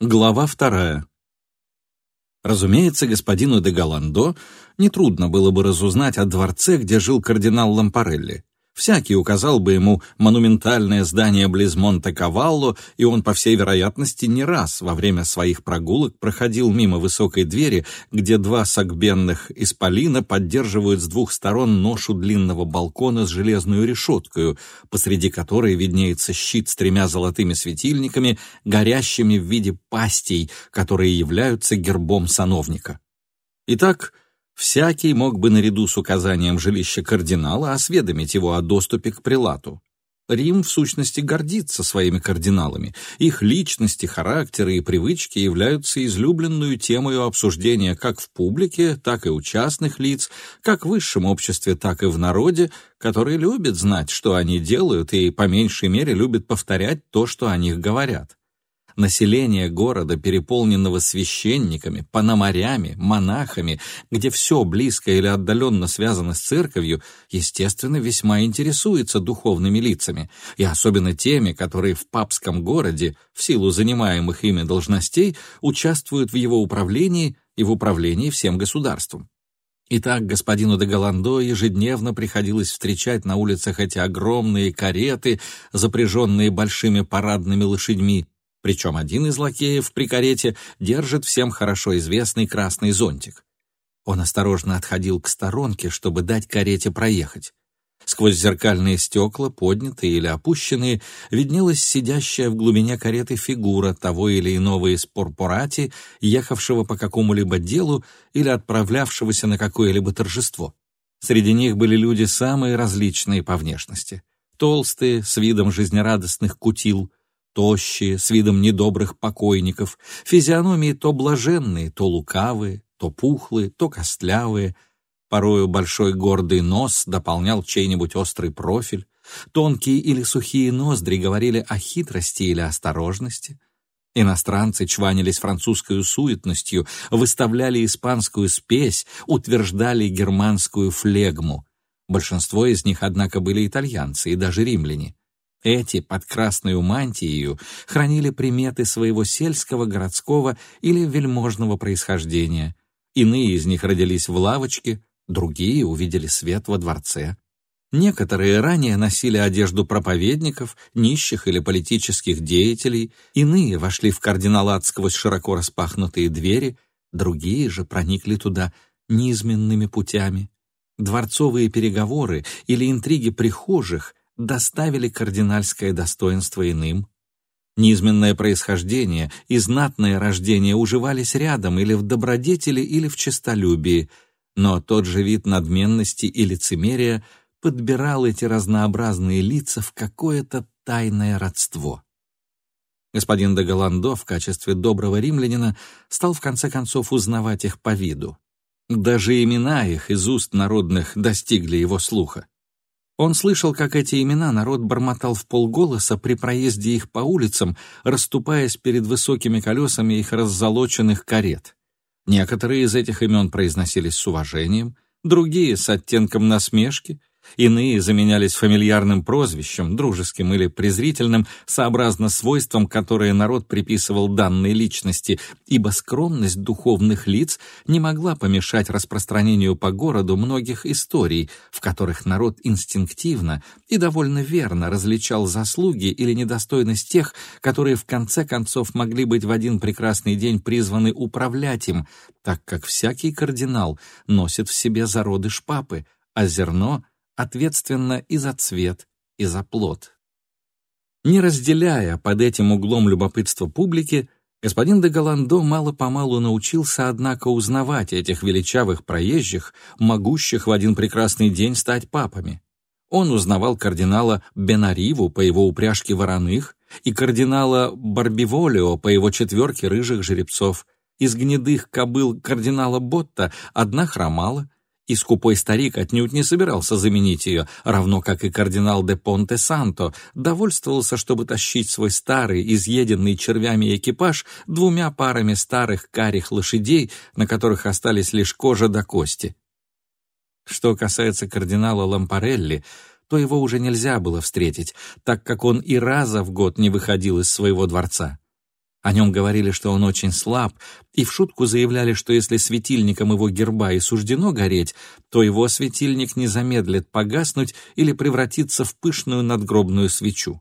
Глава вторая. Разумеется, господину де Галандо нетрудно было бы разузнать о дворце, где жил кардинал Лампарелли. Всякий указал бы ему монументальное здание близ Монте-Кавалло, и он, по всей вероятности, не раз во время своих прогулок проходил мимо высокой двери, где два сагбенных исполина поддерживают с двух сторон ношу длинного балкона с железной решеткой, посреди которой виднеется щит с тремя золотыми светильниками, горящими в виде пастей, которые являются гербом сановника. Итак, Всякий мог бы наряду с указанием жилища кардинала осведомить его о доступе к прилату. Рим, в сущности, гордится своими кардиналами. Их личности, характеры и привычки являются излюбленную темой обсуждения как в публике, так и у частных лиц, как в высшем обществе, так и в народе, который любит знать, что они делают, и по меньшей мере любит повторять то, что о них говорят население города, переполненного священниками, пономарями, монахами, где все близко или отдаленно связано с церковью, естественно, весьма интересуется духовными лицами, и особенно теми, которые в папском городе, в силу занимаемых ими должностей, участвуют в его управлении и в управлении всем государством. Итак, господину де Голландо ежедневно приходилось встречать на улицах эти огромные кареты, запряженные большими парадными лошадьми, причем один из лакеев при карете держит всем хорошо известный красный зонтик. Он осторожно отходил к сторонке, чтобы дать карете проехать. Сквозь зеркальные стекла, поднятые или опущенные, виднелась сидящая в глубине кареты фигура того или иного из порпорати, ехавшего по какому-либо делу или отправлявшегося на какое-либо торжество. Среди них были люди самые различные по внешности. Толстые, с видом жизнерадостных кутил, тощие, с видом недобрых покойников, физиономии то блаженные, то лукавые, то пухлые, то костлявые, порою большой гордый нос дополнял чей-нибудь острый профиль, тонкие или сухие ноздри говорили о хитрости или осторожности, Иностранцы чванились французской суетностью, выставляли испанскую спесь, утверждали германскую флегму. Большинство из них, однако, были итальянцы и даже римляне. Эти под красную мантией хранили приметы своего сельского, городского или вельможного происхождения. Иные из них родились в лавочке, другие увидели свет во дворце. Некоторые ранее носили одежду проповедников, нищих или политических деятелей, иные вошли в кардиналат сквозь широко распахнутые двери, другие же проникли туда низменными путями. Дворцовые переговоры или интриги прихожих доставили кардинальское достоинство иным. Низменное происхождение и знатное рождение уживались рядом или в добродетели, или в честолюбии, но тот же вид надменности и лицемерия подбирал эти разнообразные лица в какое-то тайное родство. Господин де Голландо в качестве доброго римлянина стал в конце концов узнавать их по виду. Даже имена их из уст народных достигли его слуха. Он слышал, как эти имена народ бормотал в полголоса при проезде их по улицам, расступаясь перед высокими колесами их раззолоченных карет. Некоторые из этих имен произносились с уважением, другие — с оттенком насмешки, Иные заменялись фамильярным прозвищем, дружеским или презрительным, сообразно свойствам, которые народ приписывал данной личности, ибо скромность духовных лиц не могла помешать распространению по городу многих историй, в которых народ инстинктивно и довольно верно различал заслуги или недостойность тех, которые в конце концов могли быть в один прекрасный день призваны управлять им, так как всякий кардинал носит в себе зародыш папы, а зерно — ответственна и за цвет, и за плод. Не разделяя под этим углом любопытства публики, господин де Голландо мало-помалу научился, однако, узнавать этих величавых проезжих, могущих в один прекрасный день стать папами. Он узнавал кардинала Бенариву по его упряжке вороных и кардинала Барбиволио по его четверке рыжих жеребцов. Из гнедых кобыл кардинала Ботта одна хромала, и скупой старик отнюдь не собирался заменить ее, равно как и кардинал де Понте-Санто довольствовался, чтобы тащить свой старый, изъеденный червями экипаж двумя парами старых карих лошадей, на которых остались лишь кожа до кости. Что касается кардинала Лампарелли, то его уже нельзя было встретить, так как он и раза в год не выходил из своего дворца. О нем говорили, что он очень слаб, и в шутку заявляли, что если светильником его герба и суждено гореть, то его светильник не замедлит погаснуть или превратиться в пышную надгробную свечу.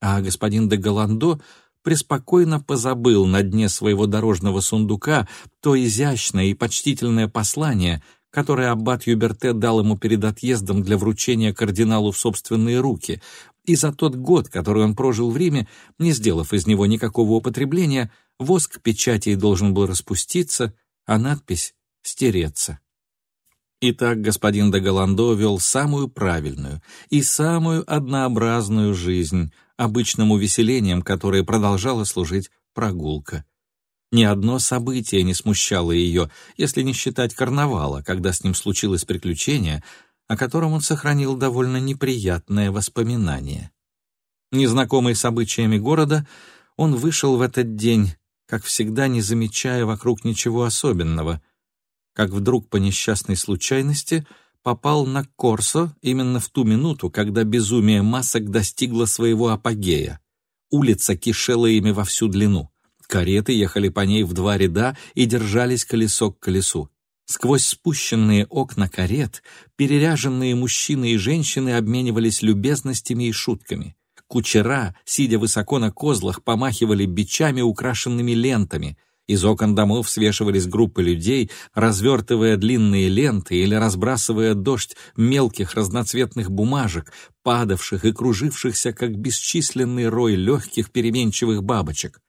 А господин де Голландо преспокойно позабыл на дне своего дорожного сундука то изящное и почтительное послание, которое аббат Юберте дал ему перед отъездом для вручения кардиналу в собственные руки, и за тот год, который он прожил в Риме, не сделав из него никакого употребления, воск печати должен был распуститься, а надпись — стереться. Итак, господин де Голландо вел самую правильную и самую однообразную жизнь, обычным увеселением, которое продолжало служить прогулка. Ни одно событие не смущало ее, если не считать карнавала, когда с ним случилось приключение, о котором он сохранил довольно неприятное воспоминание. Незнакомый с обычаями города, он вышел в этот день, как всегда не замечая вокруг ничего особенного, как вдруг по несчастной случайности попал на Корсо именно в ту минуту, когда безумие масок достигло своего апогея. Улица кишела ими во всю длину. Кареты ехали по ней в два ряда и держались колесо к колесу. Сквозь спущенные окна карет переряженные мужчины и женщины обменивались любезностями и шутками. Кучера, сидя высоко на козлах, помахивали бичами, украшенными лентами. Из окон домов свешивались группы людей, развертывая длинные ленты или разбрасывая дождь мелких разноцветных бумажек, падавших и кружившихся, как бесчисленный рой легких переменчивых бабочек.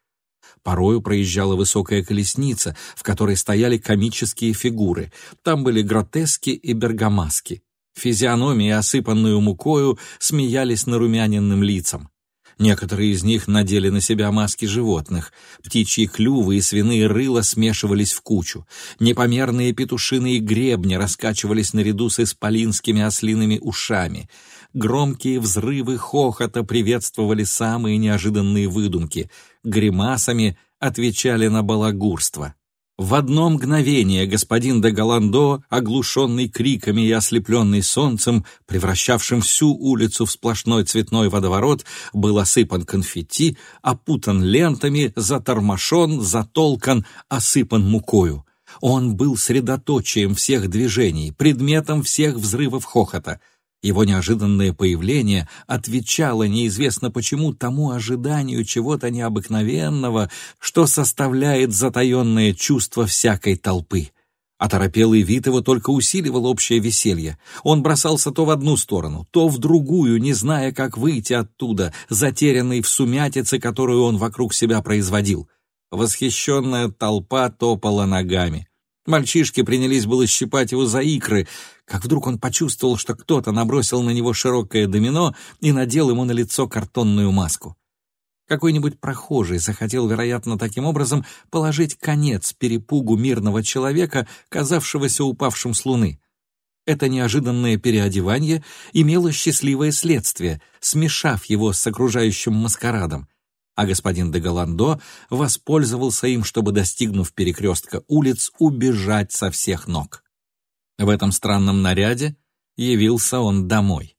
Порою проезжала высокая колесница, в которой стояли комические фигуры. Там были гротески и бергамаски. Физиономии, осыпанные мукою, смеялись нарумяненным лицам. Некоторые из них надели на себя маски животных. Птичьи клювы и свиные рыла смешивались в кучу. Непомерные петушиные гребни раскачивались наряду с исполинскими ослиными ушами. Громкие взрывы хохота приветствовали самые неожиданные выдумки. Гримасами отвечали на балагурство. В одно мгновение господин де Голландо, оглушенный криками и ослепленный солнцем, превращавшим всю улицу в сплошной цветной водоворот, был осыпан конфетти, опутан лентами, затормошен, затолкан, осыпан мукою. Он был средоточием всех движений, предметом всех взрывов хохота — его неожиданное появление отвечало неизвестно почему тому ожиданию чего-то необыкновенного, что составляет затаенное чувство всякой толпы. Оторопелый вид его только усиливал общее веселье. Он бросался то в одну сторону, то в другую, не зная, как выйти оттуда, затерянный в сумятице, которую он вокруг себя производил. Восхищенная толпа топала ногами. Мальчишки принялись было щипать его за икры, как вдруг он почувствовал, что кто-то набросил на него широкое домино и надел ему на лицо картонную маску. Какой-нибудь прохожий захотел, вероятно, таким образом положить конец перепугу мирного человека, казавшегося упавшим с луны. Это неожиданное переодевание имело счастливое следствие, смешав его с окружающим маскарадом а господин де Голландо воспользовался им, чтобы, достигнув перекрестка улиц, убежать со всех ног. В этом странном наряде явился он домой.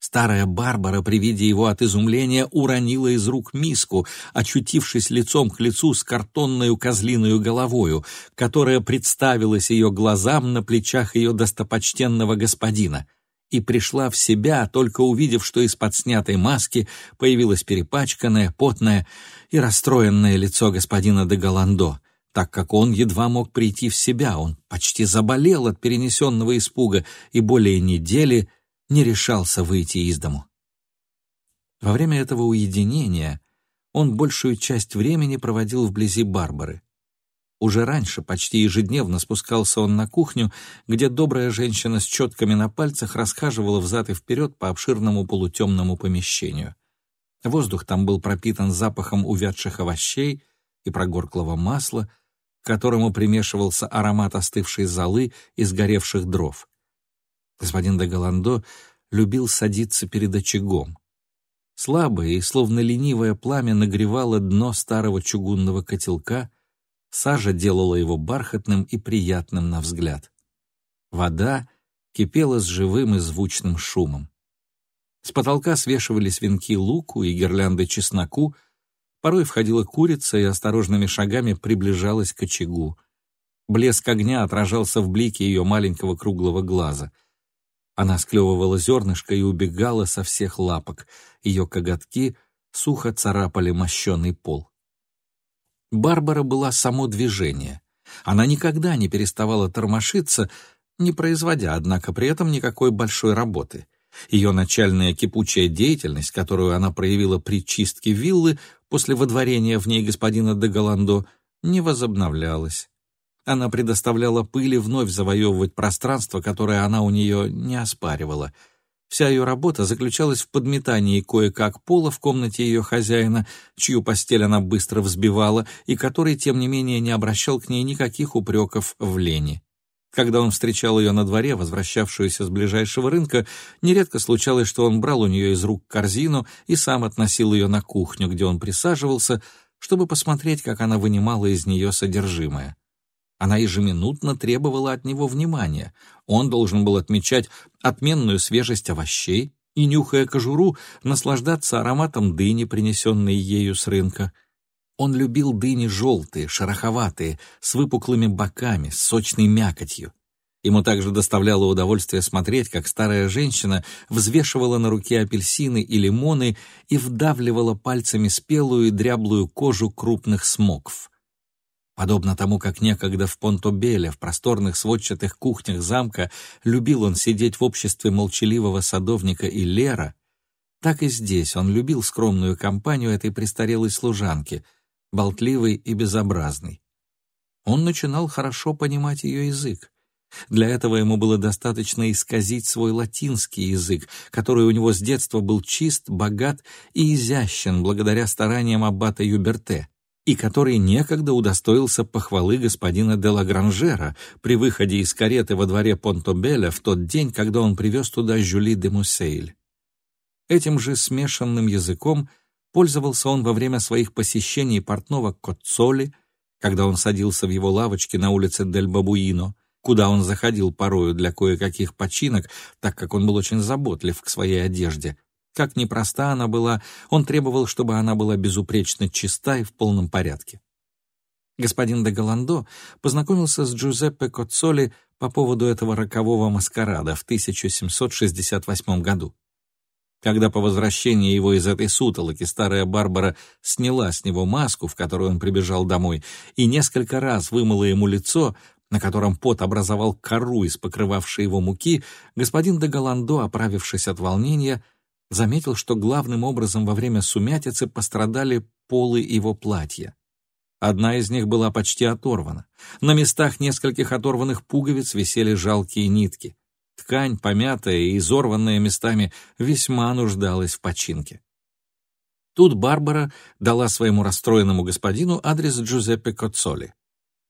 Старая Барбара при виде его от изумления уронила из рук миску, очутившись лицом к лицу с картонной козлиную головою, которая представилась ее глазам на плечах ее достопочтенного господина — и пришла в себя, только увидев, что из-под снятой маски появилось перепачканное, потное и расстроенное лицо господина де Голландо, так как он едва мог прийти в себя, он почти заболел от перенесенного испуга и более недели не решался выйти из дому. Во время этого уединения он большую часть времени проводил вблизи Барбары. Уже раньше, почти ежедневно, спускался он на кухню, где добрая женщина с четками на пальцах расхаживала взад и вперед по обширному полутемному помещению. Воздух там был пропитан запахом увядших овощей и прогорклого масла, к которому примешивался аромат остывшей золы и сгоревших дров. Господин де Голландо любил садиться перед очагом. Слабое и словно ленивое пламя нагревало дно старого чугунного котелка — Сажа делала его бархатным и приятным на взгляд. Вода кипела с живым и звучным шумом. С потолка свешивались венки луку и гирлянды чесноку, Порой входила курица и осторожными шагами приближалась к очагу. Блеск огня отражался в блике ее маленького круглого глаза. Она склевывала зернышко и убегала со всех лапок. Ее коготки сухо царапали мощеный пол. Барбара была само движение. Она никогда не переставала тормошиться, не производя, однако, при этом никакой большой работы. Ее начальная кипучая деятельность, которую она проявила при чистке виллы после водворения в ней господина де Голландо, не возобновлялась. Она предоставляла пыли вновь завоевывать пространство, которое она у нее не оспаривала. Вся ее работа заключалась в подметании кое-как пола в комнате ее хозяина, чью постель она быстро взбивала, и который, тем не менее, не обращал к ней никаких упреков в лени. Когда он встречал ее на дворе, возвращавшуюся с ближайшего рынка, нередко случалось, что он брал у нее из рук корзину и сам относил ее на кухню, где он присаживался, чтобы посмотреть, как она вынимала из нее содержимое. Она ежеминутно требовала от него внимания. Он должен был отмечать отменную свежесть овощей и, нюхая кожуру, наслаждаться ароматом дыни, принесенной ею с рынка. Он любил дыни желтые, шероховатые, с выпуклыми боками, с сочной мякотью. Ему также доставляло удовольствие смотреть, как старая женщина взвешивала на руке апельсины и лимоны и вдавливала пальцами спелую и дряблую кожу крупных смокв. Подобно тому, как некогда в Понтобеле, в просторных сводчатых кухнях замка, любил он сидеть в обществе молчаливого садовника и Лера, так и здесь он любил скромную компанию этой престарелой служанки, болтливой и безобразной. Он начинал хорошо понимать ее язык. Для этого ему было достаточно исказить свой латинский язык, который у него с детства был чист, богат и изящен благодаря стараниям аббата Юберте и который некогда удостоился похвалы господина де Лагранжера при выходе из кареты во дворе Понтобеля в тот день, когда он привез туда Жюли де Муссейль. Этим же смешанным языком пользовался он во время своих посещений портного Коцоли, когда он садился в его лавочке на улице Дель Бабуино, куда он заходил порою для кое-каких починок, так как он был очень заботлив к своей одежде, как непроста она была, он требовал, чтобы она была безупречно чиста и в полном порядке. Господин де Голландо познакомился с Джузеппе Коцоли по поводу этого рокового маскарада в 1768 году. Когда по возвращении его из этой сутолоки старая Барбара сняла с него маску, в которую он прибежал домой, и несколько раз вымыла ему лицо, на котором пот образовал кору из покрывавшей его муки, господин де Голландо, оправившись от волнения, заметил, что главным образом во время сумятицы пострадали полы его платья. Одна из них была почти оторвана. На местах нескольких оторванных пуговиц висели жалкие нитки. Ткань, помятая и изорванная местами, весьма нуждалась в починке. Тут Барбара дала своему расстроенному господину адрес Джузеппе Коцоли.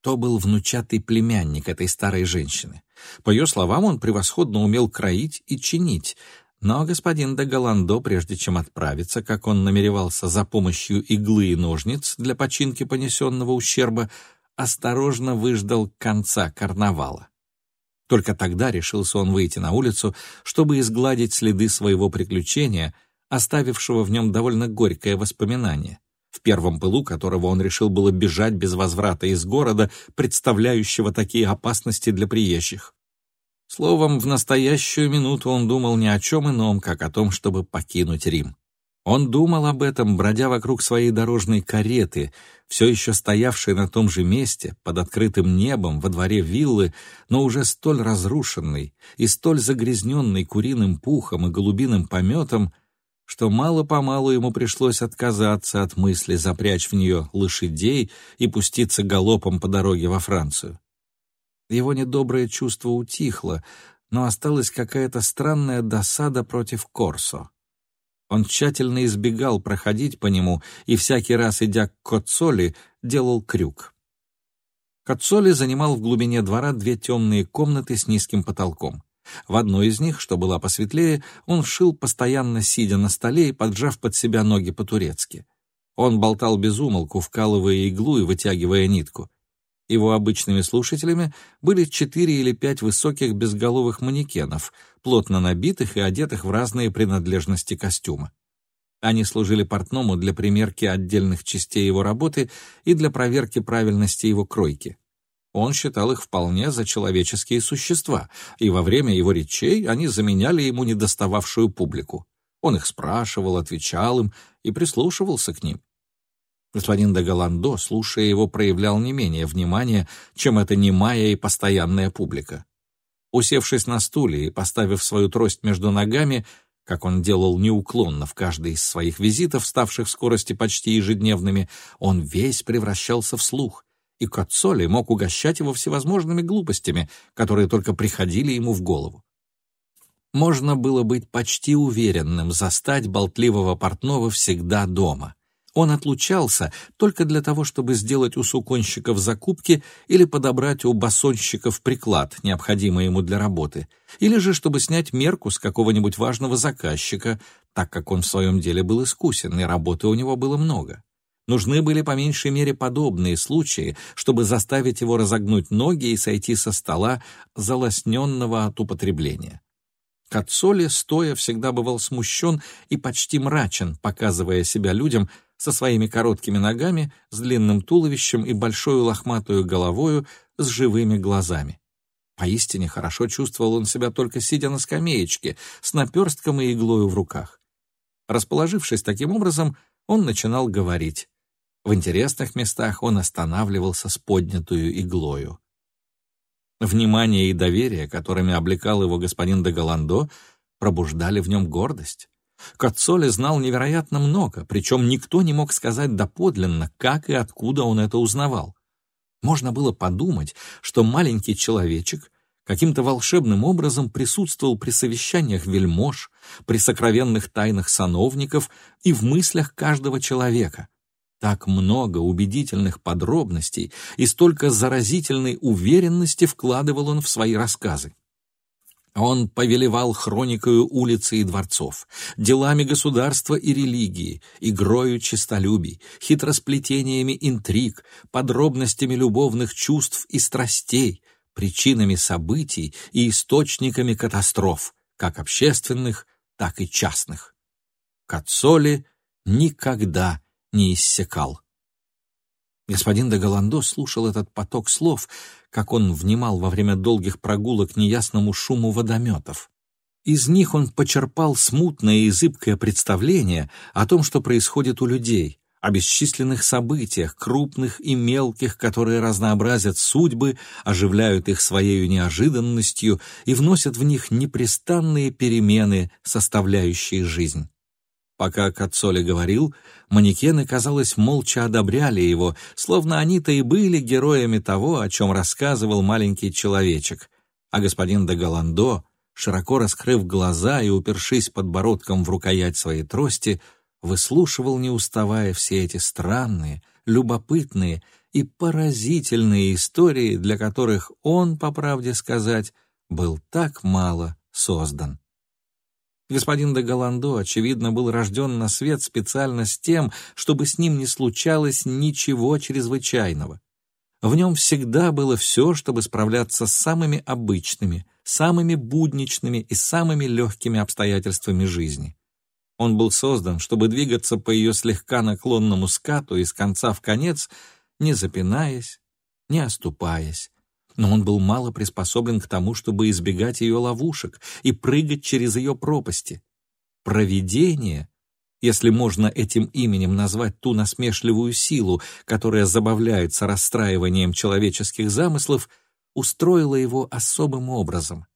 То был внучатый племянник этой старой женщины. По ее словам, он превосходно умел кроить и чинить, но господин де Голландо, прежде чем отправиться, как он намеревался за помощью иглы и ножниц для починки понесенного ущерба, осторожно выждал конца карнавала. Только тогда решился он выйти на улицу, чтобы изгладить следы своего приключения, оставившего в нем довольно горькое воспоминание, в первом пылу которого он решил было бежать без возврата из города, представляющего такие опасности для приезжих. Словом, в настоящую минуту он думал ни о чем ином, как о том, чтобы покинуть Рим. Он думал об этом, бродя вокруг своей дорожной кареты, все еще стоявшей на том же месте, под открытым небом, во дворе виллы, но уже столь разрушенной и столь загрязненной куриным пухом и голубиным пометом, что мало-помалу ему пришлось отказаться от мысли запрячь в нее лошадей и пуститься галопом по дороге во Францию. Его недоброе чувство утихло, но осталась какая-то странная досада против Корсо. Он тщательно избегал проходить по нему и всякий раз, идя к Коцоли, делал крюк. Коцоли занимал в глубине двора две темные комнаты с низким потолком. В одной из них, что была посветлее, он шил, постоянно сидя на столе и поджав под себя ноги по-турецки. Он болтал без умолку, вкалывая иглу и вытягивая нитку. Его обычными слушателями были четыре или пять высоких безголовых манекенов, плотно набитых и одетых в разные принадлежности костюма. Они служили портному для примерки отдельных частей его работы и для проверки правильности его кройки. Он считал их вполне за человеческие существа, и во время его речей они заменяли ему недостававшую публику. Он их спрашивал, отвечал им и прислушивался к ним. Господин де Галандо, слушая его, проявлял не менее внимания, чем эта немая и постоянная публика. Усевшись на стуле и поставив свою трость между ногами, как он делал неуклонно в каждый из своих визитов, ставших в скорости почти ежедневными, он весь превращался в слух, и Кацоли мог угощать его всевозможными глупостями, которые только приходили ему в голову. Можно было быть почти уверенным застать болтливого портного всегда дома. Он отлучался только для того, чтобы сделать у суконщиков закупки или подобрать у басонщиков приклад, необходимый ему для работы, или же чтобы снять мерку с какого-нибудь важного заказчика, так как он в своем деле был искусен, и работы у него было много. Нужны были по меньшей мере подобные случаи, чтобы заставить его разогнуть ноги и сойти со стола, залосненного от употребления. Кацоли, стоя, всегда бывал смущен и почти мрачен, показывая себя людям — со своими короткими ногами, с длинным туловищем и большой лохматую головою с живыми глазами. Поистине хорошо чувствовал он себя только сидя на скамеечке, с наперстком и иглою в руках. Расположившись таким образом, он начинал говорить. В интересных местах он останавливался с поднятую иглою. Внимание и доверие, которыми облекал его господин де Голландо, пробуждали в нем гордость. Кацоли знал невероятно много, причем никто не мог сказать доподлинно, как и откуда он это узнавал. Можно было подумать, что маленький человечек каким-то волшебным образом присутствовал при совещаниях вельмож, при сокровенных тайнах сановников и в мыслях каждого человека. Так много убедительных подробностей и столько заразительной уверенности вкладывал он в свои рассказы. Он повелевал хроникою улицы и дворцов, делами государства и религии, игрою честолюбий, хитросплетениями интриг, подробностями любовных чувств и страстей, причинами событий и источниками катастроф, как общественных, так и частных. Кацоли никогда не иссякал. Господин де Голландо слушал этот поток слов, как он внимал во время долгих прогулок неясному шуму водометов. Из них он почерпал смутное и зыбкое представление о том, что происходит у людей, о бесчисленных событиях, крупных и мелких, которые разнообразят судьбы, оживляют их своей неожиданностью и вносят в них непрестанные перемены, составляющие жизнь. Пока Кацоли говорил, манекены, казалось, молча одобряли его, словно они-то и были героями того, о чем рассказывал маленький человечек. А господин де Голландо, широко раскрыв глаза и упершись подбородком в рукоять своей трости, выслушивал, не уставая, все эти странные, любопытные и поразительные истории, для которых он, по правде сказать, был так мало создан. Господин де Голландо, очевидно, был рожден на свет специально с тем, чтобы с ним не случалось ничего чрезвычайного. В нем всегда было все, чтобы справляться с самыми обычными, самыми будничными и самыми легкими обстоятельствами жизни. Он был создан, чтобы двигаться по ее слегка наклонному скату из конца в конец, не запинаясь, не оступаясь, но он был мало приспособлен к тому, чтобы избегать ее ловушек и прыгать через ее пропасти. Провидение, если можно этим именем назвать ту насмешливую силу, которая забавляется расстраиванием человеческих замыслов, устроило его особым образом.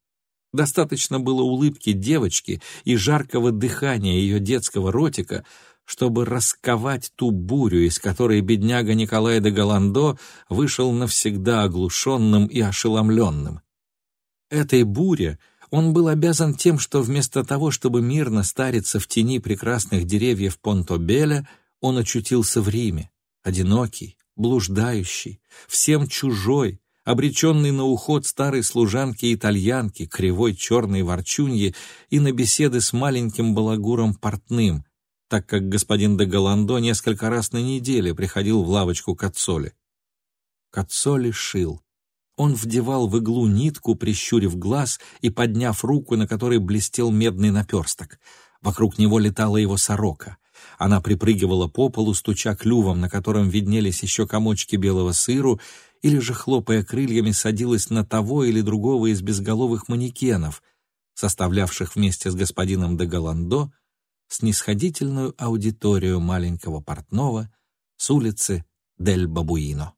Достаточно было улыбки девочки и жаркого дыхания ее детского ротика — чтобы расковать ту бурю, из которой бедняга Николай де Голландо вышел навсегда оглушенным и ошеломленным. Этой буре он был обязан тем, что вместо того, чтобы мирно стариться в тени прекрасных деревьев Понтобеля, он очутился в Риме, одинокий, блуждающий, всем чужой, обреченный на уход старой служанки-итальянки, кривой черной ворчуньи и на беседы с маленьким балагуром портным, так как господин де Голландо несколько раз на неделе приходил в лавочку Кацоли. Кацоли шил. Он вдевал в иглу нитку, прищурив глаз и подняв руку, на которой блестел медный наперсток. Вокруг него летала его сорока. Она припрыгивала по полу, стуча клювом, на котором виднелись еще комочки белого сыру, или же, хлопая крыльями, садилась на того или другого из безголовых манекенов, составлявших вместе с господином де Голландо снисходительную аудиторию маленького портного с улицы Дель Бабуино.